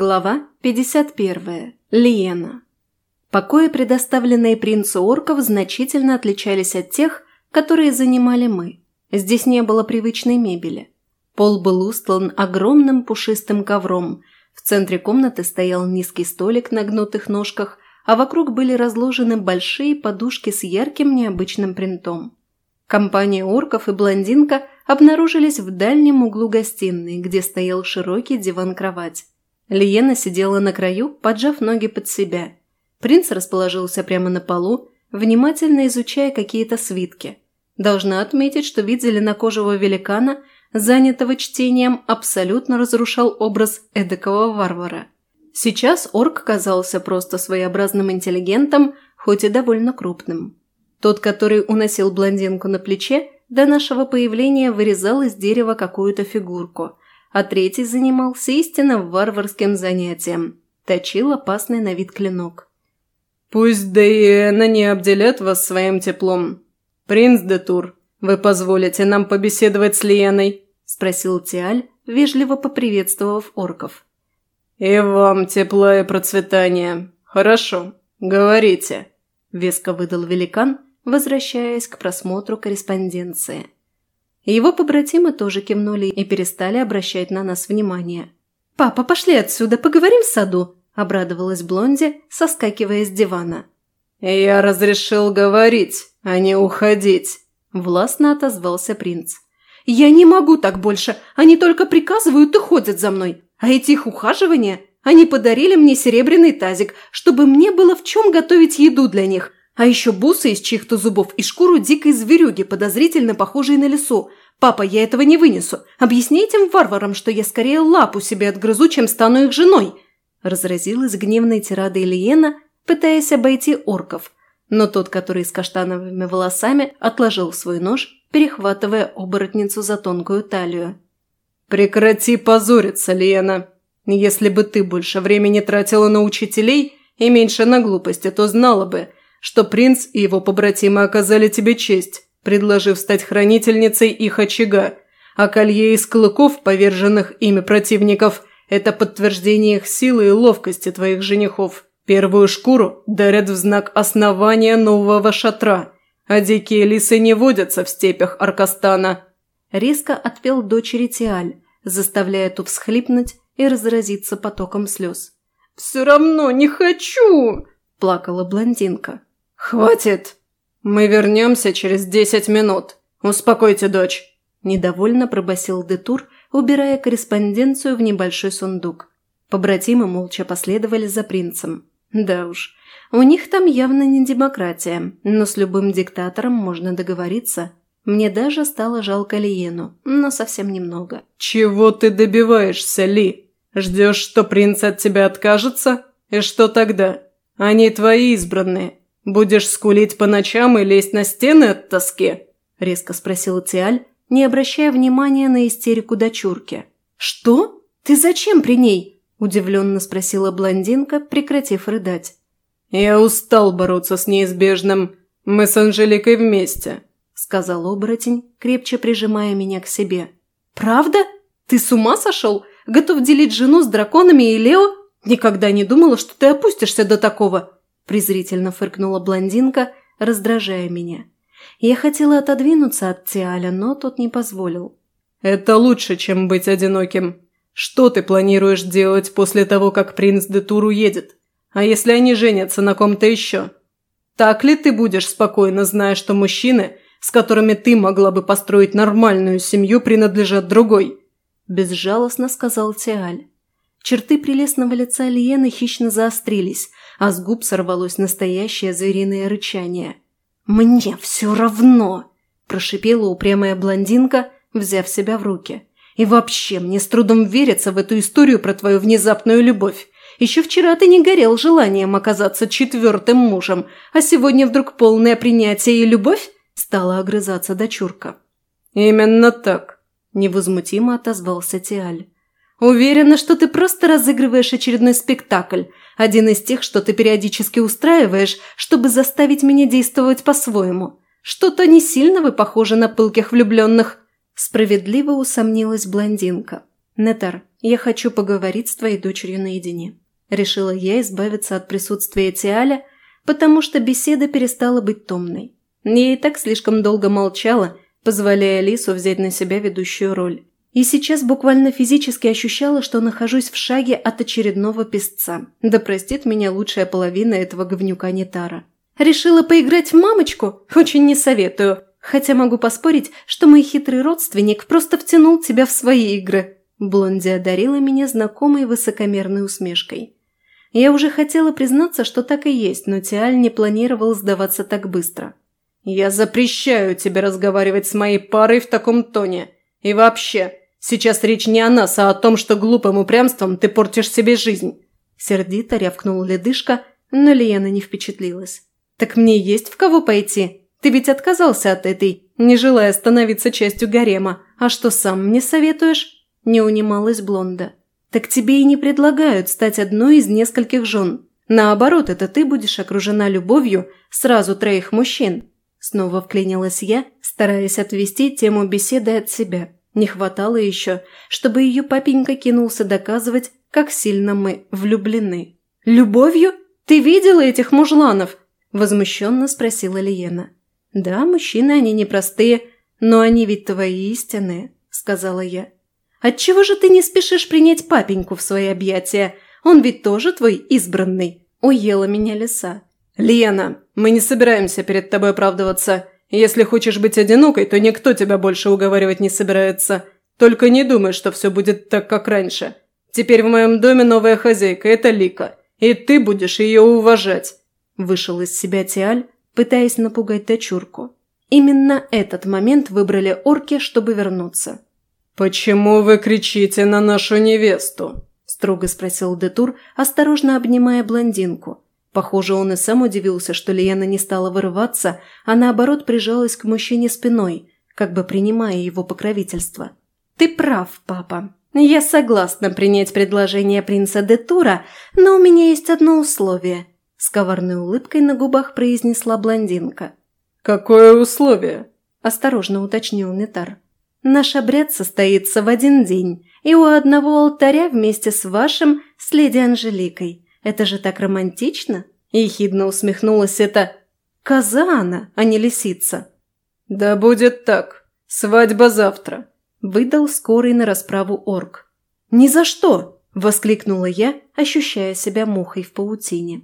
Глава 51. Лиена. Покои, предоставленные принцу орков, значительно отличались от тех, которые занимали мы. Здесь не было привычной мебели. Пол был устлан огромным пушистым ковром. В центре комнаты стоял низкий столик на гнутых ножках, а вокруг были разложены большие подушки с ярким необычным принтом. Компания орков и блондинка обнаружились в дальнем углу гостиной, где стоял широкий диван-кровать. Лиена сидела на краю, поджав ноги под себя. Принц расположился прямо на полу, внимательно изучая какие-то свитки. Должна отметить, что вид зеленокожего великана, занятого чтением, абсолютно разрушал образ эдакого варвара. Сейчас орк казался просто своеобразным интеллигентом, хоть и довольно крупным. Тот, который уносил блондинку на плече, до нашего появления вырезал из дерева какую-то фигурку – а третий занимался истинно варварским занятием – точил опасный на вид клинок. «Пусть Дейена не обделят вас своим теплом. Принц де Тур, вы позволите нам побеседовать с Лиеной?» – спросил Тиаль, вежливо поприветствовав орков. «И вам тепла и процветания. Хорошо, говорите», – веско выдал великан, возвращаясь к просмотру корреспонденции. Его побратимы тоже кивнули и перестали обращать на нас внимание. «Папа, пошли отсюда, поговорим в саду», – обрадовалась Блонди, соскакивая с дивана. «Я разрешил говорить, а не уходить», – властно отозвался принц. «Я не могу так больше, они только приказывают и ходят за мной. А эти их ухаживания, они подарили мне серебряный тазик, чтобы мне было в чем готовить еду для них. А еще бусы из чьих-то зубов и шкуру дикой зверюги, подозрительно похожей на лесу. Папа, я этого не вынесу. Объясни этим варварам, что я скорее лапу себе отгрызу, чем стану их женой!» Разразилась гневной тирадой Ильена, пытаясь обойти орков. Но тот, который с каштановыми волосами, отложил свой нож, перехватывая оборотницу за тонкую талию. «Прекрати позориться, Лена. Если бы ты больше времени тратила на учителей и меньше на глупости, то знала бы, что принц и его побратимы оказали тебе честь, предложив стать хранительницей их очага, а колье из клыков, поверженных ими противников, это подтверждение их силы и ловкости твоих женихов. Первую шкуру дарят в знак основания нового шатра, а дикие лисы не водятся в степях Аркастана». Резко отпел дочери Тиаль, заставляя ту всхлипнуть и разразиться потоком слез. «Все равно не хочу!» – плакала блондинка. «Хватит! Мы вернемся через десять минут. Успокойте дочь!» Недовольно пробасил Детур, убирая корреспонденцию в небольшой сундук. Побратимы молча последовали за принцем. Да уж, у них там явно не демократия, но с любым диктатором можно договориться. Мне даже стало жалко Лиену, но совсем немного. «Чего ты добиваешься, Ли? Ждешь, что принц от тебя откажется? И что тогда? Они твои избранные, «Будешь скулить по ночам и лезть на стены от тоски?» – резко спросила Тиаль, не обращая внимания на истерику дочурки. «Что? Ты зачем при ней?» – удивленно спросила блондинка, прекратив рыдать. «Я устал бороться с неизбежным. Мы с Анжеликой вместе», – сказал оборотень, крепче прижимая меня к себе. «Правда? Ты с ума сошел? Готов делить жену с драконами и Лео? Никогда не думала, что ты опустишься до такого презрительно фыркнула блондинка, раздражая меня. Я хотела отодвинуться от Тиаля, но тот не позволил. «Это лучше, чем быть одиноким. Что ты планируешь делать после того, как принц де Тур уедет? А если они женятся на ком-то еще? Так ли ты будешь спокойно, зная, что мужчины, с которыми ты могла бы построить нормальную семью, принадлежат другой?» Безжалостно сказал Тиаль. Черты прелестного лица Лиены хищно заострились, а с губ сорвалось настоящее звериное рычание. «Мне все равно!» – прошипела упрямая блондинка, взяв себя в руки. «И вообще, мне с трудом верится в эту историю про твою внезапную любовь. Еще вчера ты не горел желанием оказаться четвертым мужем, а сегодня вдруг полное принятие и любовь?» – стала огрызаться дочурка. «Именно так», – невозмутимо отозвался Тиаль. «Уверена, что ты просто разыгрываешь очередной спектакль, один из тех, что ты периодически устраиваешь, чтобы заставить меня действовать по-своему. Что-то не сильно вы похожи на пылких влюбленных». Справедливо усомнилась блондинка. «Нетар, я хочу поговорить с твоей дочерью наедине. Решила я избавиться от присутствия Тиаля, потому что беседа перестала быть томной. Я и так слишком долго молчала, позволяя Алису взять на себя ведущую роль. И сейчас буквально физически ощущала, что нахожусь в шаге от очередного песца. Да простит меня лучшая половина этого говнюка Нетара. Решила поиграть в мамочку? Очень не советую. Хотя могу поспорить, что мой хитрый родственник просто втянул тебя в свои игры. Блонди одарила меня знакомой высокомерной усмешкой. Я уже хотела признаться, что так и есть, но Тиаль не планировал сдаваться так быстро. «Я запрещаю тебе разговаривать с моей парой в таком тоне. И вообще, сейчас речь не о нас, а о том, что глупым упрямством ты портишь себе жизнь». Сердито рявкнул ледышка, но Лиена не впечатлилась. «Так мне есть в кого пойти. Ты ведь отказался от этой, не желая становиться частью гарема. А что сам мне советуешь?» Не унималась Блонда. «Так тебе и не предлагают стать одной из нескольких жен. Наоборот, это ты будешь окружена любовью сразу троих мужчин». Снова вклинилась я, стараясь отвести тему беседы от себя. Не хватало еще, чтобы ее папенька кинулся доказывать, как сильно мы влюблены. «Любовью? Ты видела этих мужланов?» – возмущенно спросила Лиена. «Да, мужчины они непростые, но они ведь твои истинные», – сказала я. «Отчего же ты не спешишь принять папеньку в свои объятия? Он ведь тоже твой избранный», – уела меня лиса. «Лена, мы не собираемся перед тобой оправдываться. Если хочешь быть одинокой, то никто тебя больше уговаривать не собирается. Только не думай, что все будет так, как раньше. Теперь в моем доме новая хозяйка – это Лика, и ты будешь ее уважать». Вышел из себя Тиаль, пытаясь напугать дочурку. Именно этот момент выбрали орки, чтобы вернуться. «Почему вы кричите на нашу невесту?» – строго спросил Детур, осторожно обнимая блондинку – Похоже, он и сам удивился, что Лиена не стала вырываться, а наоборот прижалась к мужчине спиной, как бы принимая его покровительство. «Ты прав, папа. Я согласна принять предложение принца де Тура, но у меня есть одно условие», – с коварной улыбкой на губах произнесла блондинка. «Какое условие?» – осторожно уточнил Нетар. «Наш обряд состоится в один день, и у одного алтаря вместе с вашим, с леди Анжеликой. Это же так романтично!» Ехидно усмехнулась эта коза она, а не лисица. «Да будет так. Свадьба завтра», – выдал скорый на расправу орк. «Ни за что!» – воскликнула я, ощущая себя мухой в паутине.